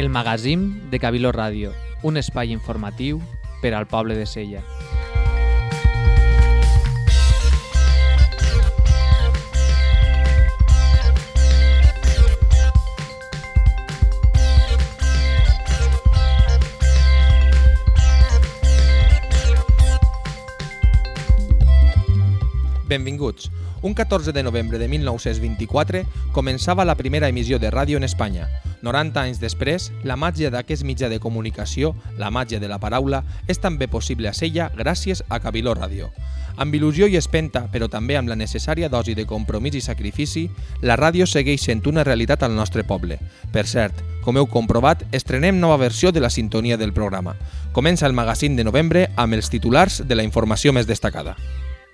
El magazín de Cabiló Ràdio, un espai informatiu per al poble de Sella. Benvinguts. Un 14 de novembre de 1924 començava la primera emissió de ràdio en Espanya. 90 anys després, la màgia d'aquest mitjà de comunicació, la màgia de la paraula, és també possible a Sella gràcies a Cabiló Ràdio. Amb il·lusió i espenta, però també amb la necessària dosi de compromís i sacrifici, la ràdio segueix sent una realitat al nostre poble. Per cert, com heu comprovat, estrenem nova versió de la sintonia del programa. Comença el magazín de novembre amb els titulars de la informació més destacada.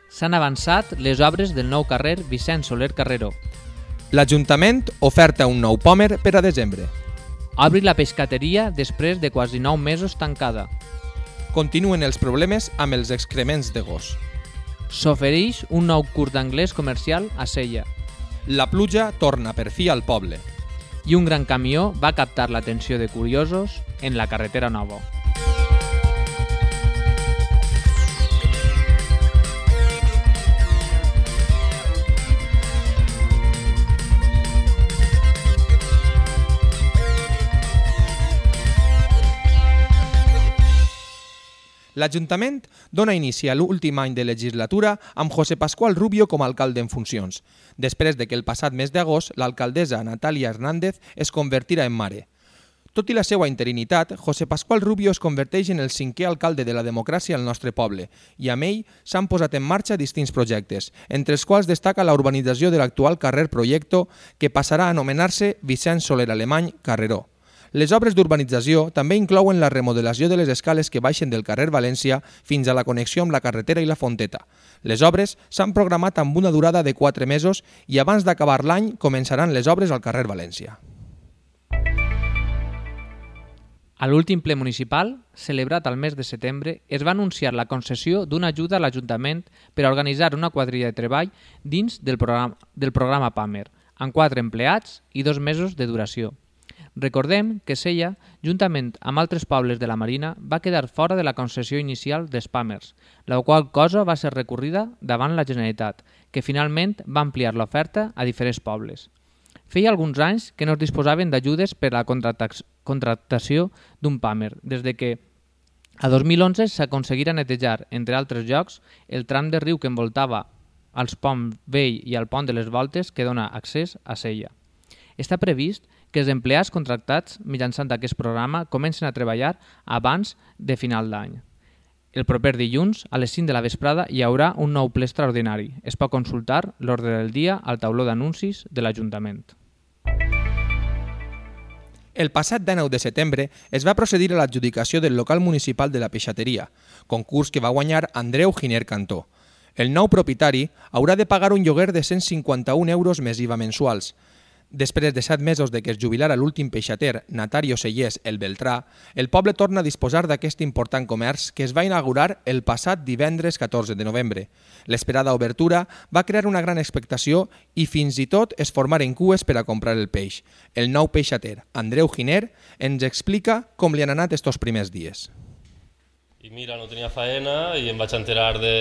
S'han avançat les obres del nou carrer Vicent Soler Carreró. L'Ajuntament oferta un nou pòmer per a desembre. Obri la pescateria després de quasi 9 mesos tancada. Continuen els problemes amb els excrements de gos. S'ofereix un nou curs d'anglès comercial a Sella. La pluja torna per fi al poble. I un gran camió va captar l'atenció de curiosos en la carretera nova. L'Ajuntament dona inici a l'últim any de legislatura amb José Pascual Rubio com a alcalde en funcions, després de que el passat mes d'agost l'alcaldessa Natàlia Hernández es convertirà en mare. Tot i la seva interinitat, José Pascual Rubio es converteix en el cinquè alcalde de la democràcia al nostre poble i amb ell s'han posat en marxa distints projectes, entre els quals destaca la urbanització de l'actual carrer Proyecto que passarà a anomenar-se Vicent Soler Alemany Carreró. Les obres d'urbanització també inclouen la remodelació de les escales que baixen del carrer València fins a la connexió amb la carretera i la Fonteta. Les obres s'han programat amb una durada de 4 mesos i abans d'acabar l'any començaran les obres al carrer València. A l'últim ple municipal, celebrat al mes de setembre, es va anunciar la concessió d'una ajuda a l'Ajuntament per a organitzar una quadrilla de treball dins del programa, del programa PAMER, amb quatre empleats i dos mesos de duració. Recordem que Sella, juntament amb altres pobles de la Marina, va quedar fora de la concessió inicial dels PAMERS, la qual cosa va ser recorrida davant la Generalitat, que finalment va ampliar l'oferta a diferents pobles. Feia alguns anys que no es disposaven d'ajudes per a la contractació d'un PAMER, des de que a 2011 s'aconseguirà netejar, entre altres llocs, el tram de riu que envoltava els Pont Vell i el Pont de les Voltes que dona accés a Sella. Està previst que els empleats contractats mitjançant aquest programa comencen a treballar abans de final d'any. El proper dilluns, a les 5 de la vesprada, hi haurà un nou ple extraordinari. Es pot consultar l'ordre del dia al tauló d'anuncis de l'Ajuntament. El passat 19 de setembre es va procedir a l'adjudicació del local municipal de la peixateria, concurs que va guanyar Andreu Giner Cantó. El nou propietari haurà de pagar un lloguer de 151 euros més IVA mensuals, Després de set mesos de que es jubilara l'últim peixater, Natario Sellers el Beltrà, el poble torna a disposar d'aquest important comerç que es va inaugurar el passat divendres 14 de novembre. L'esperada obertura va crear una gran expectació i fins i tot es formaren cues per a comprar el peix. El nou peixater, Andreu Giner, ens explica com li han anat estos primers dies. I mira, no tenia faena i em vaig enterar de,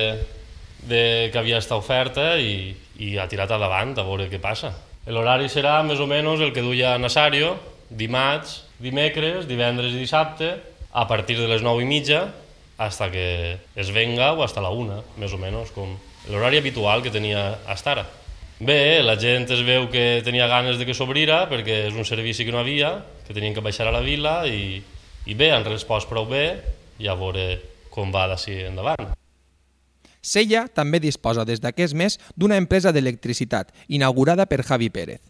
de que havia esta oferta i, i ha tirat endavant a veure què passa. L'horari serà més o menys el que duia Nasario, dimarts, dimecres, divendres i dissabte, a partir de les 9 i mitja, hasta que es venga o hasta la una, més o menys, com l'horari habitual que tenia hasta ara. Bé, la gent es veu que tenia ganes de que s'obrira perquè és un servici que no havia, que tenien que baixar a la vila i, i bé, han respost prou bé i a veure com va d'ací endavant. Sella també disposa des d'aquest mes d'una empresa d'electricitat, inaugurada per Javi Pérez.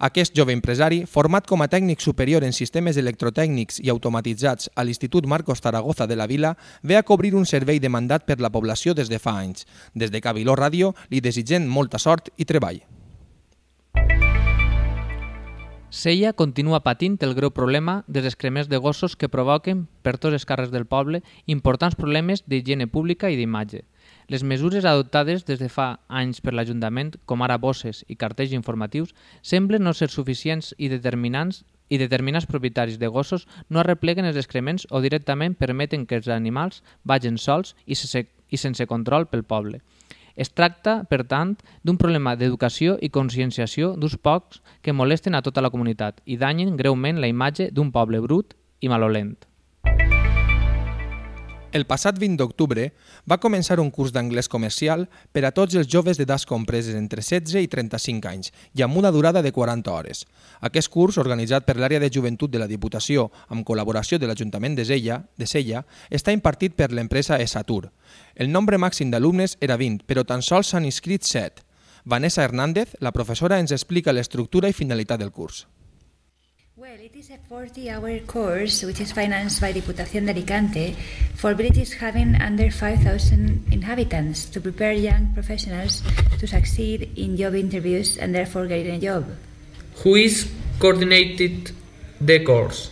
Aquest jove empresari, format com a tècnic superior en sistemes electrotècnics i automatitzats a l'Institut Marcos Zaragoza de la Vila, ve a cobrir un servei demandat per la població des de fa anys. Des de Cabiló Ràdio li desitgem molta sort i treball. Sella continua patint el greu problema dels excrements de gossos que provoquen, per tots els carrers del poble, importants problemes d'higiene pública i d'imatge. Les mesures adoptades des de fa anys per l'Ajuntament, com ara bosses i cartells informatius, semblen no ser suficients i determinants i determinats propietaris de gossos no arrepleguen els excrements o directament permeten que els animals vagin sols i, sense, i sense control pel poble. Es tracta, per tant, d'un problema d'educació i conscienciació d'uns pocs que molesten a tota la comunitat i danyen greument la imatge d'un poble brut i malolent. El passat 20 d'octubre va començar un curs d'anglès comercial per a tots els joves d'edats compreses entre 16 i 35 anys i amb una durada de 40 hores. Aquest curs, organitzat per l'àrea de joventut de la Diputació amb col·laboració de l'Ajuntament de Sella, de Sella, està impartit per l'empresa Esatur. El nombre màxim d'alumnes era 20, però tan sols s'han inscrit 7. Vanessa Hernández, la professora, ens explica l'estructura i finalitat del curs. Well, it is a 40-hour course which is financed by Diputación de Alicante for villages having under 5,000 inhabitants to prepare young professionals to succeed in job interviews and therefore getting a job. Who is coordinated the course?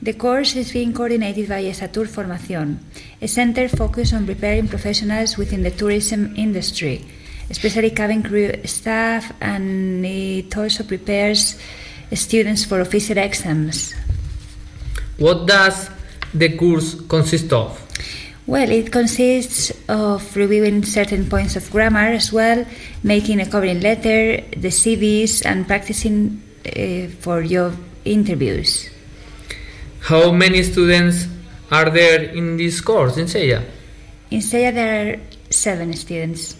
The course is being coordinated by Esatur Formación, a center focused on preparing professionals within the tourism industry, especially cabin crew staff, and it also prepares students for official exams. What does the course consist of? Well, it consists of reviewing certain points of grammar as well, making a covering letter, the CVs, and practicing uh, for your interviews. How many students are there in this course in Sella? In Sella, there are seven students.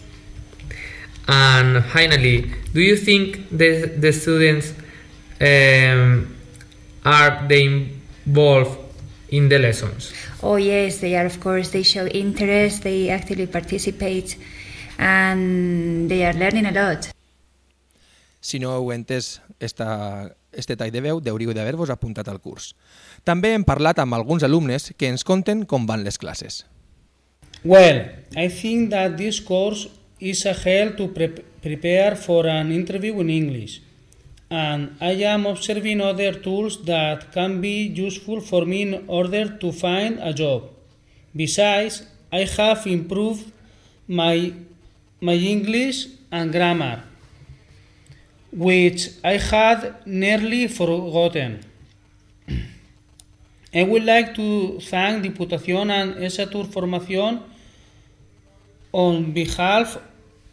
And finally, do you think the, the students um, are they involved in the lessons? Oh, yes, they are, of course. They show interest, they actively participate, and they are learning a lot. Si no heu entès esta, este tall de veu, hauríeu d'haver-vos apuntat al curs. També hem parlat amb alguns alumnes que ens conten com van les classes. Well, I think that this course is a help to pre prepare for an interview in English. And I am observing other tools that can be useful for me in order to find a job. Besides, I have improved my, my English and grammar, which I had nearly forgotten. I would like to thank Diputación and Esatur Formación on behalf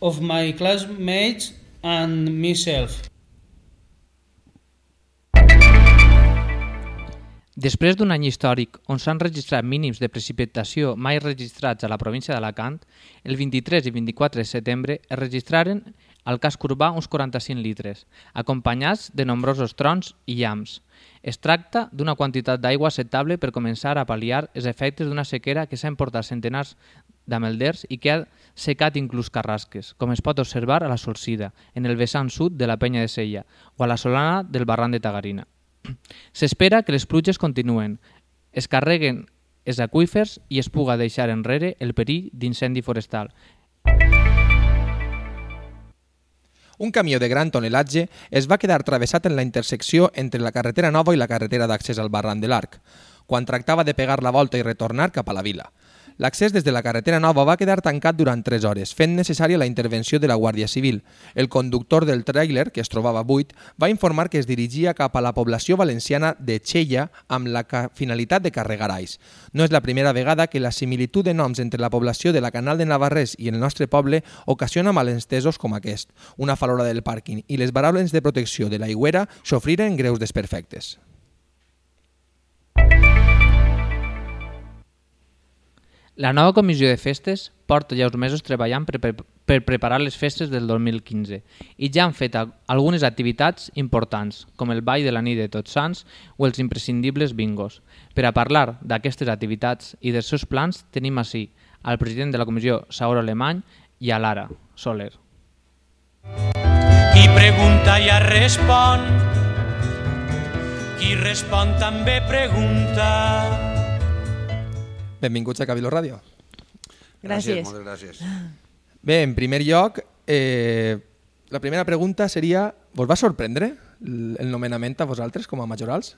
of my classmates and myself. Després d'un any històric on s'han registrat mínims de precipitació mai registrats a la província d'Alacant, el 23 i 24 de setembre es registraren al casc urbà uns 45 litres, acompanyats de nombrosos trons i llams. Es tracta d'una quantitat d'aigua acceptable per començar a pal·liar els efectes d'una sequera que s'ha emportat centenars d'amelders i que ha secat inclús carrasques, com es pot observar a la Solsida, en el vessant sud de la penya de Sella, o a la Solana del barran de Tagarina. S'espera que les pluges continuen, es carreguen els aquífers i es puga deixar enrere el perill d'incendi forestal. Un camió de gran tonelatge es va quedar travessat en la intersecció entre la carretera nova i la carretera d'accés al barran de l'Arc, quan tractava de pegar la volta i retornar cap a la vila. L'accés des de la carretera nova va quedar tancat durant 3 hores, fent necessària la intervenció de la Guàrdia Civil. El conductor del tràiler, que es trobava buit, va informar que es dirigia cap a la població valenciana de Xella amb la finalitat de carregar ais. No és la primera vegada que la similitud de noms entre la població de la Canal de Navarrés i el nostre poble ocasiona malentesos com aquest. Una falora del pàrquing i les baraules de protecció de la Higuera sofriren greus desperfectes. La nova comissió de festes porta ja uns mesos treballant per, per, per preparar les festes del 2015 i ja han fet algunes activitats importants, com el ball de la nit de Tots Sants o els imprescindibles bingos. Per a parlar d'aquestes activitats i dels seus plans tenim així al president de la comissió, Saur Alemany, i a Lara Soler. Qui pregunta ja respon, qui respon també pregunta. Benvinguts a Cabilo Ràdio. Gràcies. Moltes gràcies. Bé, en primer lloc, eh, la primera pregunta seria, vos va sorprendre el el nomenament a vosaltres com a majorals?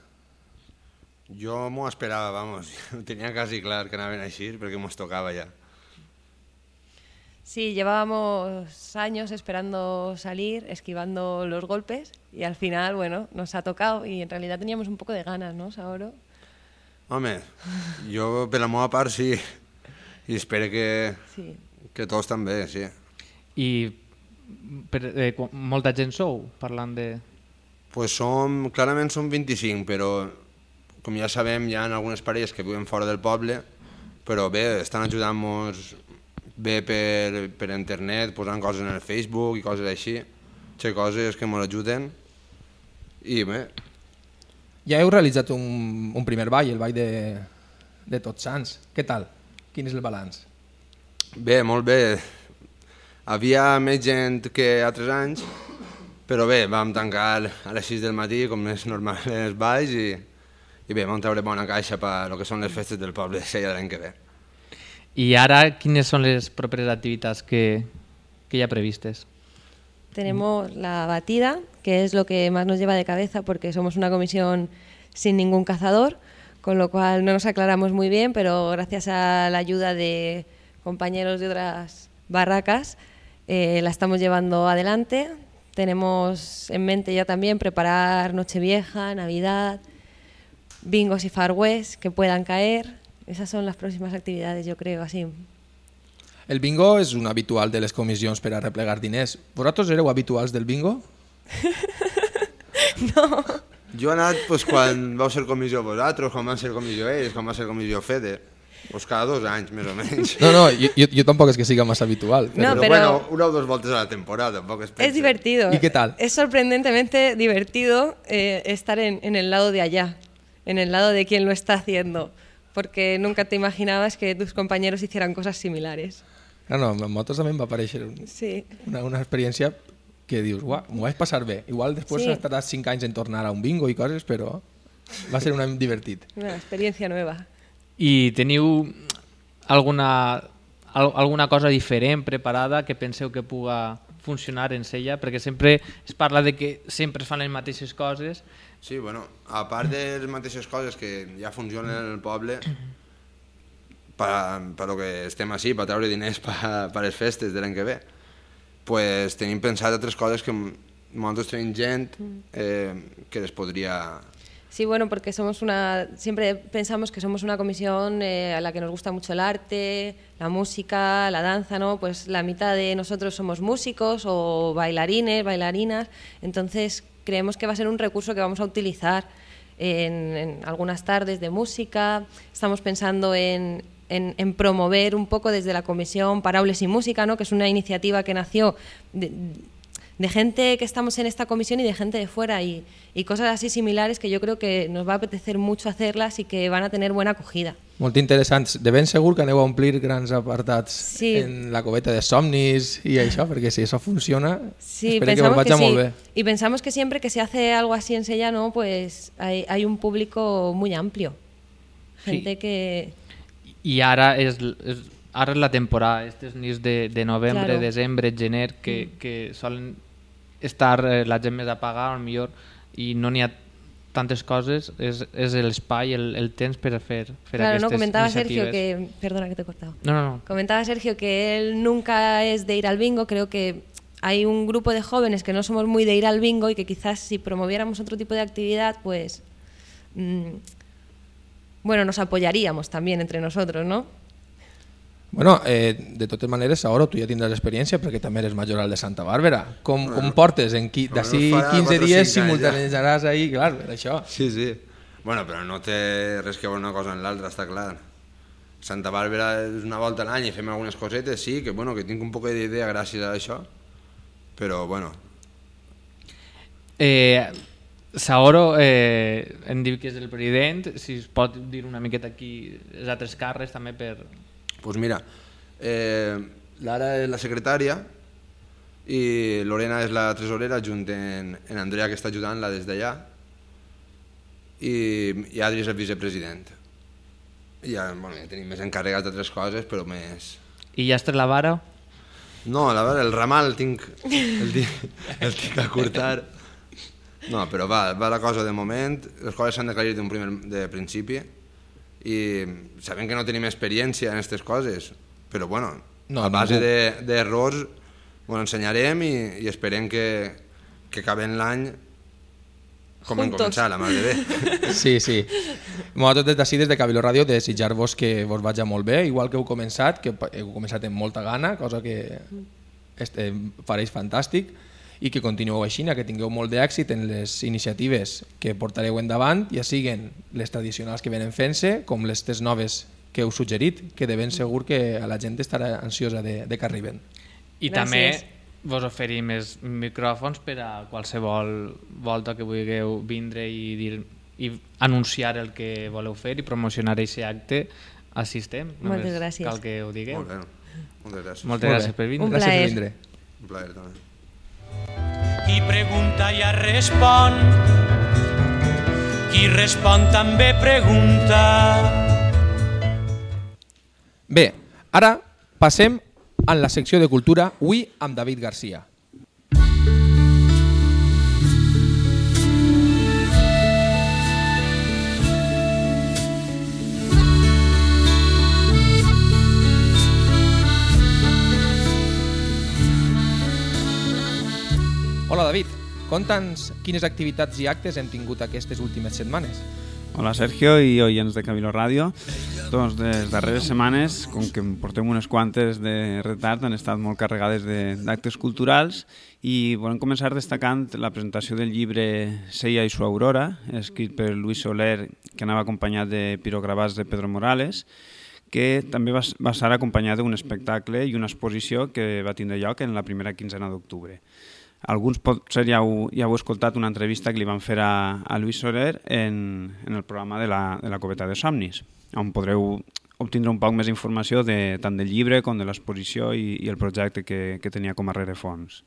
Jo m'ho esperava, vamos. Ho tenia quasi clar que anaven així, perquè mos tocava ja. Sí, llevábamos años esperando salir, esquivando los golpes y al final, bueno, nos ha tocado y en realidad teníamos un poco de ganas, ¿no, Saoro? Home, jo per la meva part sí, i espero que, Sí. que tots també, sí. I per, eh, molta gent sou parlant de... Pues som, clarament som 25, però com ja sabem hi ha algunes parelles que viuen fora del poble, però bé, estan ajudant-nos bé per, per internet, posant coses en el Facebook i coses així, fer coses que ens ajuden i bé, Ja heu realitzat un, un primer ball, el ball de, de Tots Sants. Què tal? Quin és el balanç? Bé, molt bé. Havia més gent que altres anys, però bé, vam tancar a les 6 del matí, com és normal en els balls, i, i bé, vam treure bona caixa per lo que són les festes del poble de Sella de l'any que ve. I ara, quines són les properes activitats que, que hi ha previstes? Tenemos la batida, que es lo que más nos lleva de cabeza porque somos una comisión sin ningún cazador, con lo cual no nos aclaramos muy bien, pero gracias a la ayuda de compañeros de otras barracas eh, la estamos llevando adelante. Tenemos en mente ya también preparar Nochevieja, Navidad, bingos y Far West que puedan caer. Esas son las próximas actividades, yo creo, así. El bingo és un habitual de les comissions per a replegar diners. Vosaltres éreu habituals del bingo? Jo he anat pues, quan vau ser comissió vosaltres, quan van ser comissió ells, quan va ser comissió Fede, pues, cada dos anys, més o menys. No, no, jo, jo, jo tampoc és que siga massa habitual. No, però, però- bueno, una o dos voltes a la temporada, tampoc es pensa. Es divertido. ¿Y qué tal? Es sorprendentemente divertido eh, estar en, en el lado de allá, en el lado de quien lo está haciendo, porque nunca te imaginabas que tus compañeros hicieran cosas similares. No, no, amb motos també em va aparèixer un, Sí. una, una experiència que dius, uah, m'ho vaig passar bé. Igual després Sí. estaràs 5 anys en tornar a un bingo i coses, però va ser un any divertit. Una experiencia nueva. I teniu alguna, al, alguna cosa diferent preparada que penseu que puga funcionar en Sella? Perquè sempre es parla de que sempre es fan les mateixes coses. Sí, bueno, a part de les mateixes coses que ja funcionen en el poble, per, per lo que estem així, per treure diners per, per les festes de l'any que ve, pues tenim pensat altres coses que nosaltres tenim gent eh, que les podria... Sí, bueno, porque somos una, siempre pensamos que somos una comisión eh, a la que nos gusta mucho el arte, la música, la danza, ¿no? Pues la mitad de nosotros somos músicos o bailarines, bailarinas, entonces creemos que va a ser un recurso que vamos a utilizar en, en algunas tardes de música. Estamos pensando en, en- en promover un poco desde la comisión Paraules y Música, ¿no? Que es una iniciativa que nació de, de gente que estamos en esta comisión y de gente de fuera y, y cosas así similares que yo creo que nos va a apetecer mucho hacerlas y que van a tener buena acogida. Molt interessants. De ben segur que aneu a omplir grans apartats Sí. en la coveta de somnis i això, perquè si això funciona, Sí, espero que pensamos vagi que molt sí. bé. Y pensamos que siempre que se hace algo así en Sellano, pues hay, hay un público muy amplio. Gente Sí. que... I ara és, és, ara és la temporada, aquestes nits de, de novembre, Claro. desembre, gener, que, que solen estar eh, la gent més apagada, millor i no n'hi ha tantes coses, és, és l'espai, el, el temps per a fer, fer Claro, aquestes no comentaba Sergio iniciatives. que... Perdona que te he cortado. No, no, no. Comentaba Sergio que él nunca es de ir al bingo, creo que hay un grupo de jóvenes que no somos muy de ir al bingo y que quizás si promoviéramos otro tipo de actividad, pues mm, bueno, nos apoyaríamos también entre nosotros, ¿no? Bueno, eh, de totes maneres, ara tu ja tindràs experiència perquè també eres majoral de Santa Bàrbara. Com, com portes? En qui, D'ací Almenys farà 15 quatre o dies anys, ja. simultanejaràs ahí, clar, per això. Sí, sí. Bueno, però no té res que veure una cosa amb l'altra, està clar. Santa Bàrbara és una volta a l'any i fem algunes cosetes, sí, que, bueno, que tinc un poc d'idea gràcies a això, però, bueno, Eh, Saoro eh, em diu que és el president, si es pot dir una miqueta aquí els altres càrrecs també per... pues mira, eh, Lara és la secretària, i Lorena és la tresorera junt en, en Andrea que està ajudant-la des d'allà i, i Adri és el vicepresident. I ja, bueno, ja tenim més encarregats d'altres coses, però més... I ja estàs la vara? No, la veritat, el ramal el tinc, el, tinc, el tinc a cortar. No, però va, va la cosa de moment, les coses s'han d'aclarir d'un primer de principi i sabem que no tenim experiència en aquestes coses, però bueno, No, a base ningú. d'errors de, bueno, ensenyarem i, i esperem que, que acabem l'any com hem Juntos. començat, la mare de bé. Sí, sí. Nosaltres des d'ací, des de Cabiló Ràdio, desitjar-vos que vos vagi molt bé, igual que heu començat, que heu començat amb molta gana, cosa que este, fareix fantàstic, i que continueu així, que tingueu molt d'èxit en les iniciatives que portareu endavant, ja siguen les tradicionals que venen fent-se, com les tres noves que heu suggerit, que de ben segur que a la gent estarà ansiosa de, de que arriben. I Gràcies. també vos oferim els micròfons per a qualsevol volta que vulgueu vindre i dir i anunciar el que voleu fer i promocionar aquest acte. Moltes Només gràcies. Cal que ho digueu. Molt bé, moltes gràcies. Moltes Molt gràcies per vindre. Un Gràcies plaer. per vindre. Un plaer també. Qui pregunta ja respon. Qui respon també pregunta. Bé, ara passem a la secció de cultura, avui amb David Garcia. Hola David, conta'ns quines activitats i actes hem tingut aquestes últimes setmanes. Hola Sergio i oients de Camilo Ràdio. Doncs les darreres setmanes, com que portem unes quantes de retard, han estat molt carregades de- d'actes culturals i volem començar destacant la presentació del llibre Seia i su aurora, escrit per Luis Soler, que anava acompanyat de pirogravats de Pedro Morales, que també va, va estar acompanyat d'un espectacle i una exposició que va tindre lloc en la primera quinzena d'octubre. Alguns potser ja heu, ja heu escoltat una entrevista que li van fer a, a Luis Soler en, en el programa de la, de la Coveta de Somnis, on podreu obtindre un poc més informació de, tant del llibre com de l'exposició i, i el projecte que, que tenia com a rerefons.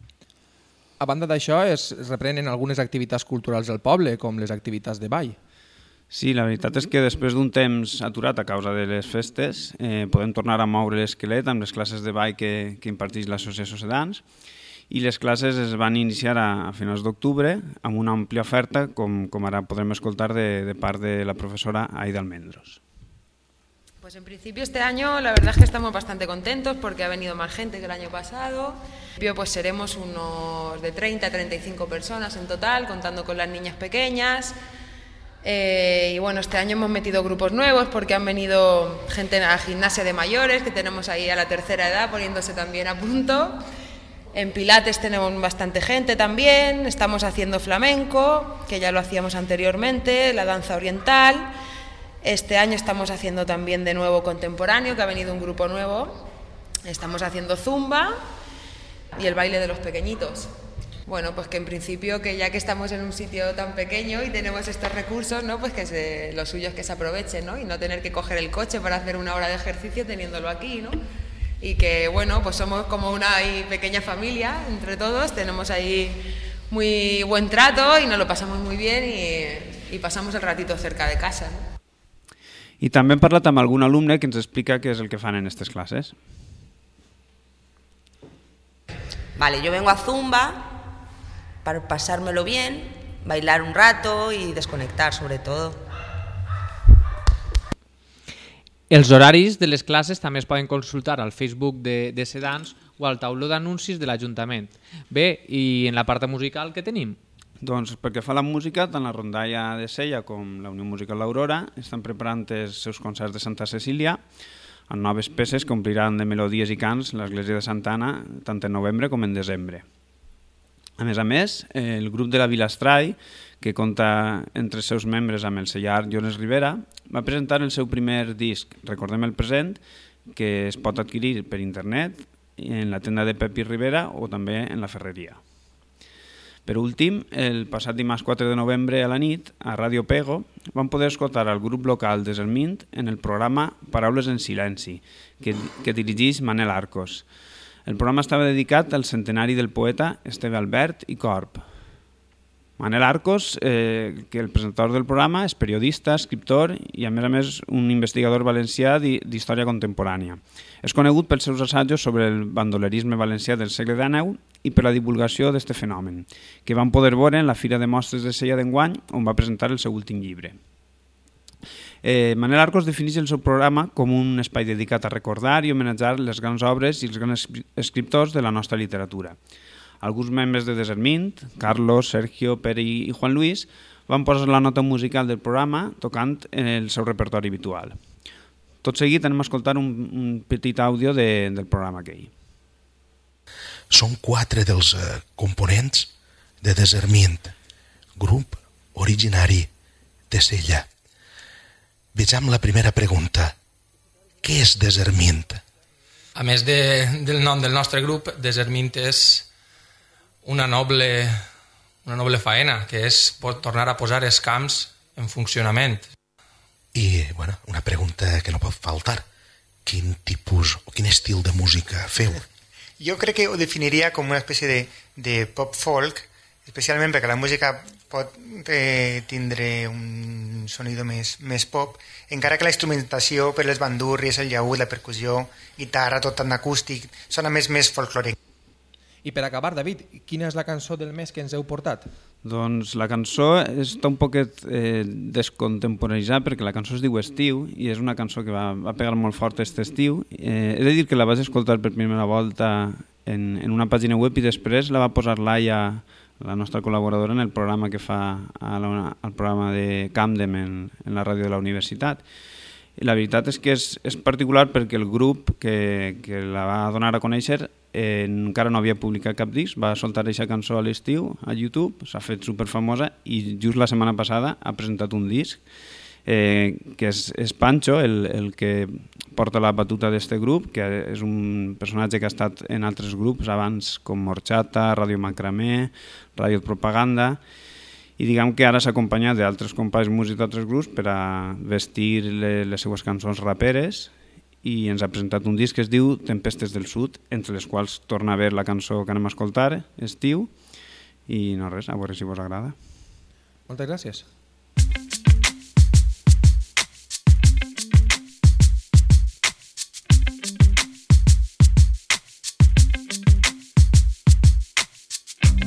A banda d'això, es es reprenen algunes activitats culturals del poble, com les activitats de ball. Sí, la veritat és que després d'un temps aturat a causa de les festes, eh, podem tornar a moure l'esquelet amb les classes de ball que, que imparteix l'Associació Sedans i les classes es van iniciar a, a finals d'octubre amb una àmplia oferta, com, com ara podrem escoltar de, de part de la professora Aida Almendros. Pues en principio este año la verdad es que estamos bastante contentos porque ha venido más gente que el año pasado. Pues seremos unos de 30 a 35 personas en total, contando con las niñas pequeñas. Eh, y bueno, este año hemos metido grupos nuevos porque han venido gente a la gimnasia de mayores, que tenemos ahí a la tercera edad poniéndose también a punto. En Pilates tenemos bastante gente también, estamos haciendo flamenco, que ya lo hacíamos anteriormente, la danza oriental. Este año estamos haciendo también de nuevo contemporáneo, que ha venido un grupo nuevo. Estamos haciendo zumba y el baile de los pequeñitos. Bueno, pues que en principio que ya que estamos en un sitio tan pequeño y tenemos estos recursos, ¿no? Pues que se, lo suyo es que se aprovechen, ¿no? Y no tener que coger el coche para hacer una hora de ejercicio teniéndolo aquí, ¿no? Y que bueno, pues somos como una ahí pequeña familia entre todos, tenemos ahí muy buen trato y nos lo pasamos muy bien y, y pasamos el ratito cerca de casa, ¿no? I també hem parlat amb algun alumne que ens explica què és el que fan en aquestes classes. Vale, yo vengo a Zumba para pasármelo bien, bailar un rato y desconectar sobre todo. Els horaris de les classes també es poden consultar al Facebook de, de Sedans o al tauló d'anuncis de l'Ajuntament. Bé, i en la part musical que tenim? Doncs perquè fa la música, tant la rondalla de Sella com la Unió Musical L'Aurora estan preparant els seus concerts de Santa Cecília amb noves peces que ompliran de melodies i cants l'església de Santa Anna tant en novembre com en desembre. A més a més, el grup de la Vilastrai, que compta entre els seus membres amb el sellar Jones Rivera, va presentar el seu primer disc, Recordem el present, que es pot adquirir per internet en la tenda de Pepi Rivera o també en la ferreria. Per últim, el passat dimarts 4 de novembre a la nit, a Ràdio Pego, vam poder escoltar el grup local de Selmint en el programa Paraules en silenci, que, que dirigeix Manel Arcos. El programa estava dedicat al centenari del poeta Esteve Albert i Corp. Manel Arcos, eh, que el presentador del programa, és periodista, escriptor i, a més a més, un investigador valencià d'història contemporània. És conegut pels seus assajos sobre el bandolerisme valencià del segle XIX i per la divulgació d'aquest fenomen, que van poder veure en la Fira de Mostres de Sella d'enguany, on va presentar el seu últim llibre. Eh, Manel Arcos defineix el seu programa com un espai dedicat a recordar i homenatjar les grans obres i els grans escriptors de la nostra literatura. Alguns membres de Desermint, Carlos, Sergio, Pere i Juan Luis, van posar la nota musical del programa tocant en el seu repertori habitual. Tot seguit anem a escoltar un, un petit àudio de, del programa aquell. Són quatre dels eh, components de Desermint, grup originari de Sella. Vejam la primera pregunta. Què és Desermint? A més de, del nom del nostre grup, Desermint és una noble, una noble faena, que és tornar a posar els camps en funcionament. I, bueno, una pregunta que no pot faltar. Quin tipus o quin estil de música feu? Jo crec que ho definiria com una espècie de, de pop folk, especialment perquè la música pot eh, tindre un sonido més, més pop, encara que la instrumentació per les bandurries, el llaüt, la percussió, guitarra, tot tan acústic, sona més més folclòric. I per acabar, David, quina és la cançó del mes que ens heu portat? Doncs la cançó està un poquet eh, descontemporanitzada perquè la cançó es diu Estiu i és una cançó que va, va pegar molt fort aquest estiu. Eh, he de dir que la vaig escoltar per primera volta en, en una pàgina web i després la va posar Laia, la nostra col·laboradora, en el programa que fa a la, al programa de Camden en, en la ràdio de la universitat. I la veritat és que és, és particular perquè el grup que, que la va donar a conèixer eh, encara no havia publicat cap disc, va soltar aquesta cançó a l'estiu a YouTube, s'ha fet superfamosa i just la setmana passada ha presentat un disc eh, que és, és Pancho, el, el que porta la batuta d'aquest grup, que és un personatge que ha estat en altres grups abans com Morchata, Radio Macramé, Radio Propaganda, i diguem que ara s'ha acompanyat d'altres companys músics d'altres grups per a vestir les, les seues cançons raperes i ens ha presentat un disc que es diu Tempestes del Sud, entre les quals torna a veure la cançó que anem a escoltar, Estiu, i no res, a veure si vos agrada. Moltes gràcies.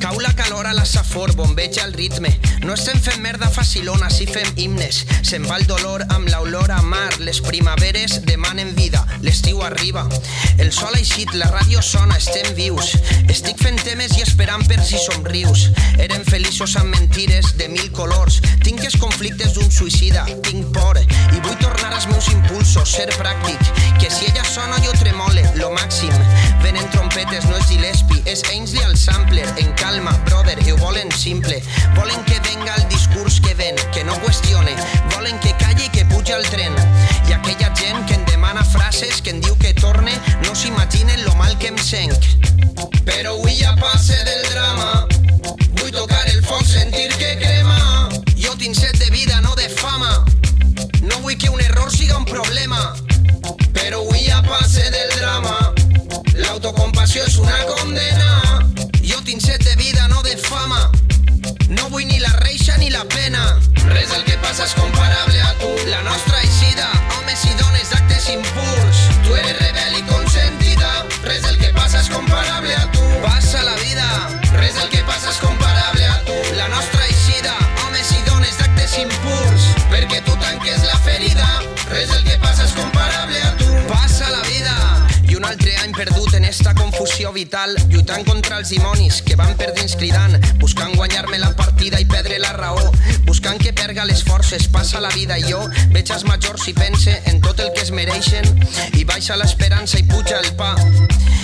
Cau la calor a la safor, bombeja el ritme. No estem fent merda facilona, si fem himnes. Se'n va el dolor amb l'olor a mar. Les primaveres demanen vida, l'estiu arriba. El sol ha eixit, la ràdio sona, estem vius. Estic fent temes i esperant per si somrius. Eren feliços amb mentires de mil colors. Tinc els conflictes d'un suïcida, tinc por. I vull tornar als meus impulsos, ser pràctic. Que si ella sona jo tremole, lo màxim. Venen trompetes, no és Gillespie, és Ainsley al sampler, en calma, brother, i ho volen simple. Volen que venga el discurs que ven, que no qüestione. Volen que calli i que puja el tren. I aquella gent que em demana frases, que em diu que torne, no s'imaginen lo mal que em senc. Però avui ja passe del drama. Vull tocar el foc, sentir que crema. Jo tinc set de vida, no de fama. No vull que un error siga un problema. Però avui ja passe del drama. L'autocompassió és una condena. Jo tinc set de vida, de fama. No vull ni la reixa ni la pena. Res del que passa és comparable a tu. La nostra eixida, homes i dones d'actes impurs. Tu eres rebel i consentida. Res del que passa és comparable a tu. Confusió vital, lluitant contra els dimonis que van per dins cridant, buscant guanyar-me la partida i perdre la raó, perga les forces, passa la vida i jo veig els majors i pense en tot el que es mereixen i baixa l'esperança i puja el pa.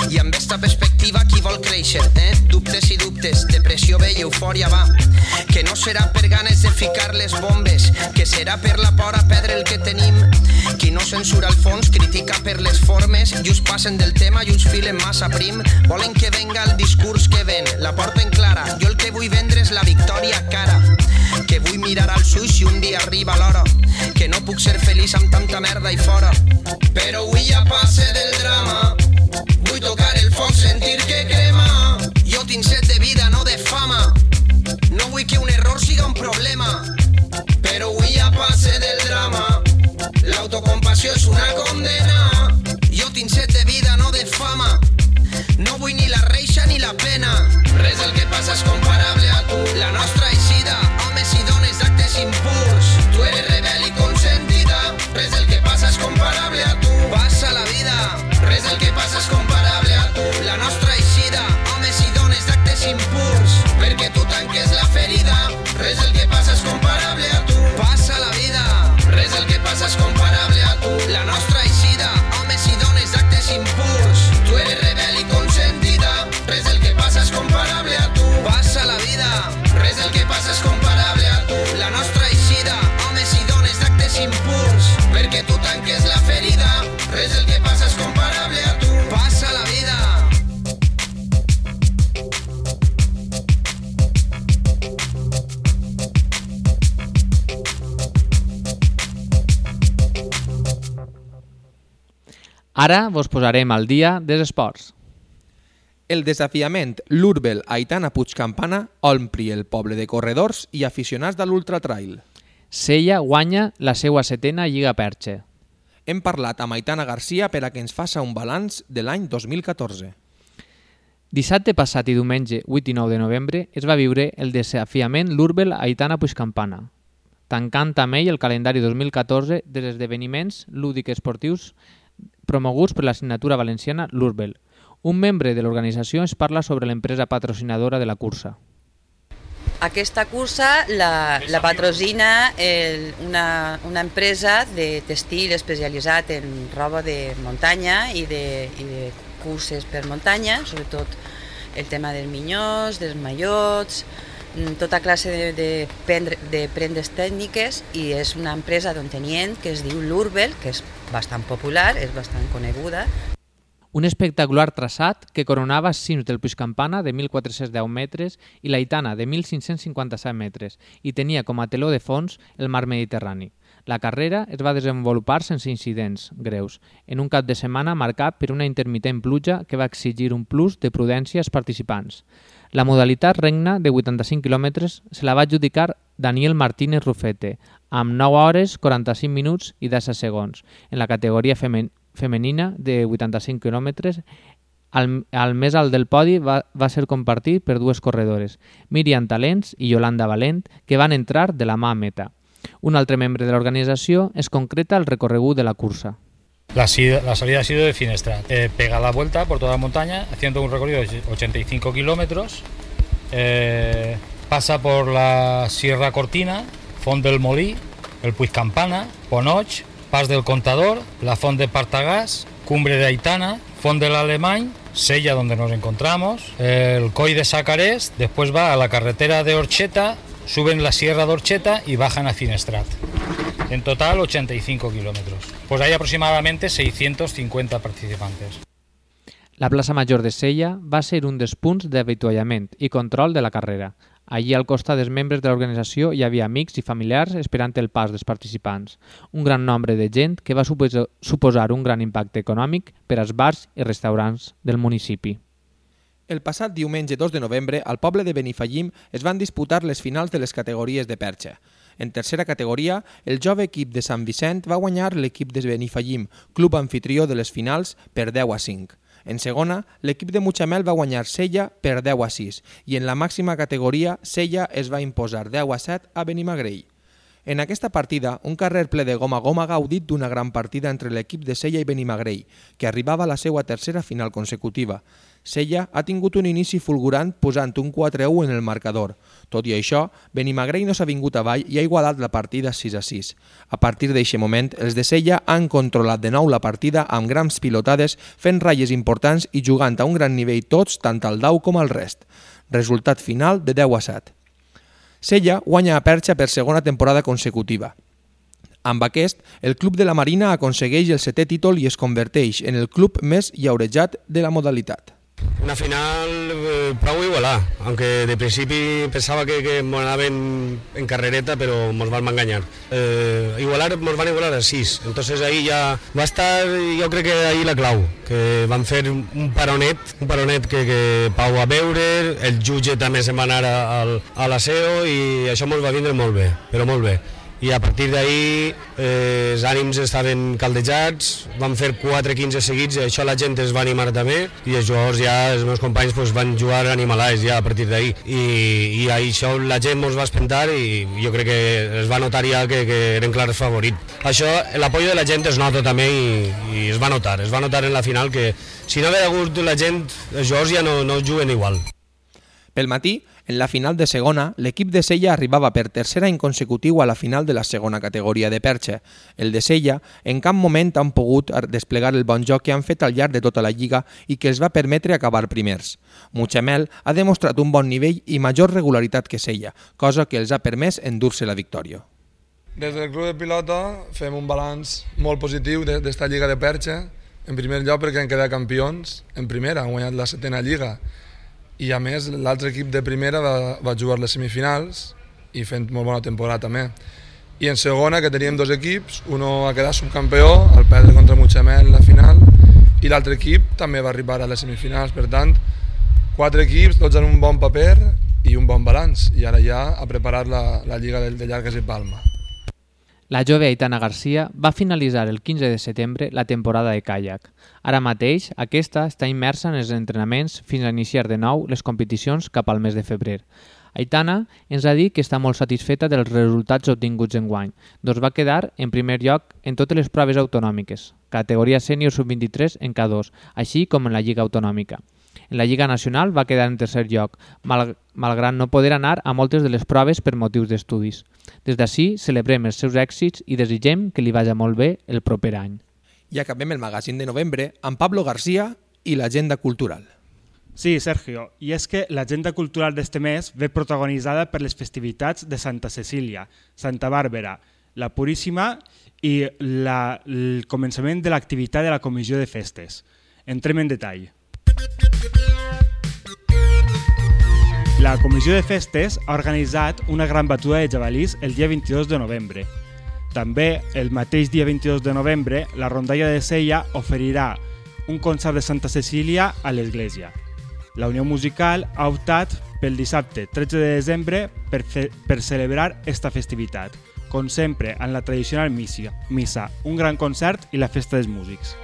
I amb esta perspectiva qui vol créixer, eh? Dubtes i dubtes, depressió ve i eufòria va. Que no serà per ganes de ficar les bombes, que serà per la por a perdre el que tenim. Qui no censura el fons critica per les formes i us passen del tema i us filen massa prim. Volen que venga el discurs que ven, la porten clara. Jo el que vull vendre és la victòria cara mirar al sushi un dia arriba l'hora que no puc ser feliç amb tanta merda i fora. Però avui ja passe del drama vull tocar el foc, sentir que crema. Jo tinc set de vida, no de fama no vull que un error siga un problema. Però avui ja passe del drama l'autocompassió és una condena. Jo tinc set de vida, no de fama no vull ni la reixa ni la pena. Res del que passa és comparable a tu la nostra Ara vos posarem al dia dels esports. El desafiament l'Urbel Aitana Puigcampana ompli el poble de corredors i aficionats de l'ultratrail. Sella guanya la seva setena Lliga Perche. Hem parlat amb Aitana Garcia per a que ens faça un balanç de l'any 2014. Dissabte passat i diumenge 8 i 9 de novembre es va viure el desafiament l'Urbel Aitana Puigcampana, tancant amb ell el calendari 2014 dels esdeveniments lúdics esportius promoguts per la signatura valenciana l'Urbel. Un membre de l'organització ens parla sobre l'empresa patrocinadora de la cursa. Aquesta cursa la, la patrocina el, una, una empresa de textil especialitzat en roba de muntanya i de, i de curses per muntanya, sobretot el tema dels minyons, dels mallots, tota classe de, de, prendre, de prendes tècniques i és una empresa d'on tenien que es diu l'Urbel, que és bastant popular, és bastant coneguda, Un espectacular traçat que coronava cims del Puigcampana de 1.410 metres i l'Aitana de 1.557 metres i tenia com a teló de fons el mar Mediterrani. La carrera es va desenvolupar sense incidents greus, en un cap de setmana marcat per una intermitent pluja que va exigir un plus de prudència als participants. La modalitat regna de 85 quilòmetres se la va adjudicar Daniel Martínez Rufete, amb 9 hores, 45 minuts i 10 segons, en la categoria femen femenina de 85 quilòmetres. El, el més alt del podi va, va ser compartit per dues corredores, Miriam Talents i Yolanda Valent, que van entrar de la mà a meta. Un altre membre de l'organització es concreta el recorregut de la cursa. La, la, salida ha sido de Finestrat. Eh, pega la vuelta por toda la montaña, haciendo un recorrido de 85 kilómetros. Eh, pasa por la Sierra Cortina, Font del Molí, el Puigcampana, Ponoch, Pas del Contador, la Font de Partagás, Cumbre de Aitana, Font del Alemany, Sella donde nos encontramos, el Coy de Sacarés, después va a la carretera de Orcheta, suben la Sierra de Orcheta y bajan a Finestrat. En total 85 kilómetros. Pues hay aproximadamente 650 participantes. La plaça Major de Sella va ser un dels punts d'avituallament i control de la carrera. Allí al costat dels membres de l'organització hi havia amics i familiars esperant el pas dels participants. Un gran nombre de gent que va suposar un gran impacte econòmic per als bars i restaurants del municipi. El passat diumenge 2 de novembre, al poble de Benifallim es van disputar les finals de les categories de perxa. En tercera categoria, el jove equip de Sant Vicent va guanyar l'equip de Benifallim, club anfitrió de les finals, per 10 a 5. En segona, l'equip de Mutxamel va guanyar Sella per 10 a 6 i en la màxima categoria Sella es va imposar 10 a 7 a Benimagrell. En aquesta partida, un carrer ple de goma a goma ha gaudit d'una gran partida entre l'equip de Sella i Benimagrell, que arribava a la seva tercera final consecutiva. Sella ha tingut un inici fulgurant posant un 4-1 en el marcador. Tot i això, Benimagrell no s'ha vingut avall i ha igualat la partida 6 a 6. A partir d'aquest moment, els de Sella han controlat de nou la partida amb grans pilotades, fent ratlles importants i jugant a un gran nivell tots, tant al dau com al rest. Resultat final de 10 a 7. Sella guanya a Perxa per segona temporada consecutiva. Amb aquest, el Club de la Marina aconsegueix el setè títol i es converteix en el club més llaurejat de la modalitat. Una final eh, prou igualada, aunque de principi pensava que, que ens anaven en carrereta, però ens van enganyar. Eh, igualar, ens van igualar a 6, entonces ahí ja va estar, jo crec que ahí la clau, que van fer un paronet, un paronet que, que Pau va veure, el jutge també se'n va anar a, a, a l'ASEO i això ens va vindre molt bé, però molt bé i a partir d'ahir eh, els ànims estaven caldejats, vam fer 4-15 seguits i això la gent es va animar també i els jugadors ja, els meus companys pues, van jugar animalais ja a partir d'ahir i, i això la gent ens va espentar i jo crec que es va notar ja que, que eren clars favorits. Això, l'apoyo de la gent es nota també i, i es va notar, es va notar en la final que si no hagués hagut la gent, els jugadors ja no, no juguen igual. Pel matí, en la final de segona, l'equip de Sella arribava per tercer any consecutiu a la final de la segona categoria de perxa. El de Sella en cap moment han pogut desplegar el bon joc que han fet al llarg de tota la lliga i que els va permetre acabar primers. Mutxamel ha demostrat un bon nivell i major regularitat que Sella, cosa que els ha permès endur-se la victòria. Des del club de pilota fem un balanç molt positiu d'esta lliga de perxa. En primer lloc perquè han quedat campions en primera, han guanyat la setena lliga i a més l'altre equip de primera va, va jugar les semifinals i fent molt bona temporada també. I en segona, que teníem dos equips, uno va quedar subcampió, al perdre contra Mutxamel la final, i l'altre equip també va arribar a les semifinals. Per tant, quatre equips, tots en un bon paper i un bon balanç. I ara ja a preparar la, la Lliga de, de Llargues i Palma. La jove Aitana Garcia va finalitzar el 15 de setembre la temporada de caiac. Ara mateix, aquesta està immersa en els entrenaments fins a iniciar de nou les competicions cap al mes de febrer. Aitana ens ha dit que està molt satisfeta dels resultats obtinguts en guany, doncs va quedar en primer lloc en totes les proves autonòmiques, categoria sènior sub-23 en K2, així com en la Lliga Autonòmica. En la Lliga Nacional va quedar en tercer lloc, mal, malgrat no poder anar a moltes de les proves per motius d'estudis. Des d'ací celebrem els seus èxits i desitgem que li vagi molt bé el proper any. I acabem el magazín de novembre amb Pablo García i l'agenda cultural. Sí, Sergio, i és que l'agenda cultural d'este mes ve protagonitzada per les festivitats de Santa Cecília, Santa Bàrbara, la Puríssima i la, el començament de l'activitat de la Comissió de Festes. Entrem en detall. La Comissió de Festes ha organitzat una gran batuda de jabalís el dia 22 de novembre. També, el mateix dia 22 de novembre, la rondalla de Sella oferirà un concert de Santa Cecília a l'església. La Unió Musical ha optat pel dissabte 13 de desembre per, per celebrar esta festivitat, com sempre en la tradicional missa, missa, un gran concert i la festa dels músics.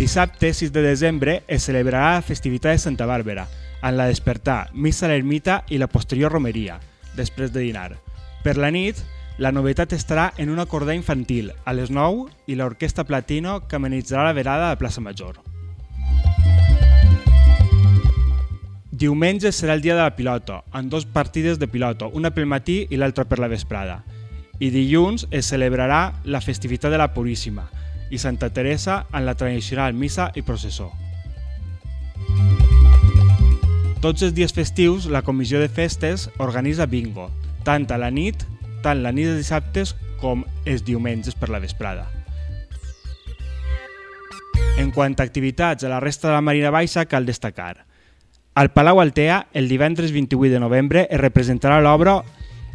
Dissabte 6 de desembre es celebrarà la festivitat de Santa Bàrbara, en la despertar, missa a l'ermita i la posterior romeria, després de dinar. Per la nit, la novetat estarà en una corda infantil a les 9 i l'Orquestra Platino que amenitzarà la verada a Plaça Major. Diumenge serà el dia de la pilota, amb dos partides de pilota, una pel matí i l'altra per la vesprada. I dilluns es celebrarà la festivitat de la Puríssima, i Santa Teresa en la tradicional missa i processó. Tots els dies festius, la Comissió de Festes organitza bingo, tant a la nit, tant la nit de dissabtes com els diumenges per la vesprada. En quant a activitats a la resta de la Marina Baixa, cal destacar. Al Palau Altea, el divendres 28 de novembre, es representarà l'obra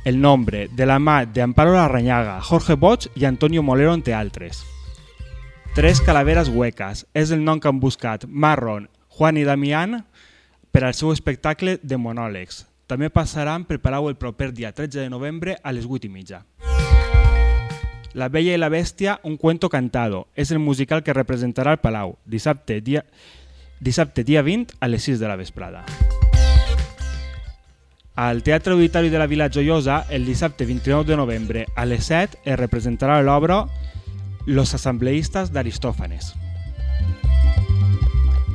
El nombre, de la mà d'Amparo Larrañaga, Jorge Boig i Antonio Molero, entre altres. Tres calaveres hueques és el nom que han buscat Marron, Juan i Damián per al seu espectacle de monòlegs. També passaran per Palau el proper dia 13 de novembre a les 8 i mitja. La Bella i la Bèstia, un cuento cantado. És el musical que representarà el Palau, dissabte dia, dissabte dia 20 a les 6 de la vesprada. Al Teatre Auditori de la Vila Joiosa, el dissabte 29 de novembre a les 7 es representarà l'obra Los asambleístas d'Aristòfanes.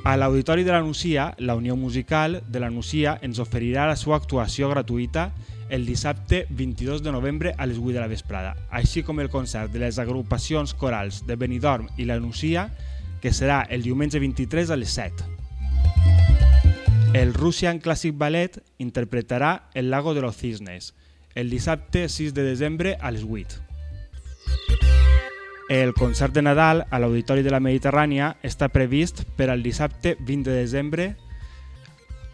A l'Auditori de la Nucia, la Unió Musical de la Nucia ens oferirà la seva actuació gratuïta el dissabte 22 de novembre a les 8 de la vesprada, així com el concert de les agrupacions corals de Benidorm i la Nucia, que serà el diumenge 23 a les 7. El Russian Classic Ballet interpretarà El lago de los cisnes, el dissabte 6 de desembre a les 8. El concert de Nadal a l'Auditori de la Mediterrània està previst per al dissabte 20 de desembre,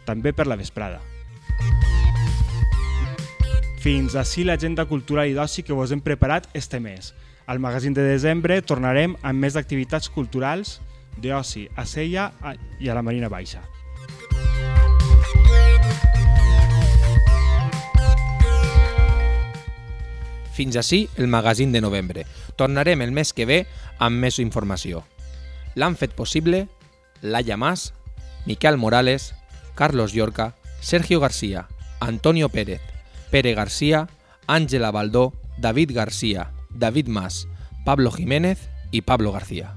també per la vesprada. Fins així l'agenda cultural i d'oci que vos hem preparat este mes. Al magazín de desembre tornarem amb més activitats culturals d'oci a Sella i a la Marina Baixa. Fins així el magazín de novembre. Tornarem el mes que ve amb més informació. L'han fet possible Laia Mas, Miquel Morales, Carlos Llorca, Sergio García, Antonio Pérez, Pere García, Àngela Baldó, David García, David Mas, Pablo Jiménez i Pablo García.